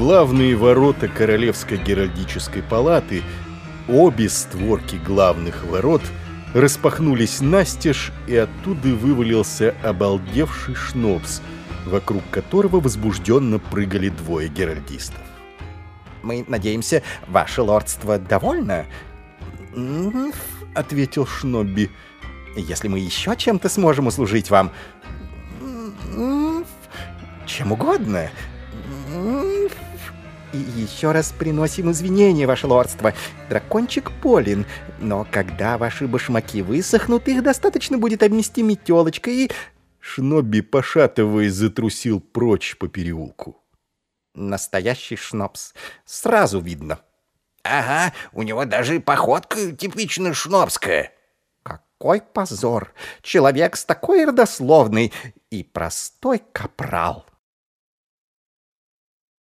главные ворота Королевской Геральдической палаты, обе створки главных ворот распахнулись настежь, и оттуда вывалился обалдевший шнопс, вокруг которого возбужденно прыгали двое геральдистов. «Мы надеемся, ваше лордство довольно?» — ответил Шнобби. «Если мы еще чем-то сможем услужить вам...» «Чем угодно...» И еще раз приносим извинения, ваше лордство. Дракончик полин, но когда ваши башмаки высохнут, их достаточно будет обнести метелочкой и... Шнобби, пошатываясь, затрусил прочь по переулку. Настоящий шнопс. Сразу видно. Ага, у него даже походка типично шнопская. Какой позор! Человек с такой родословной и простой капрал.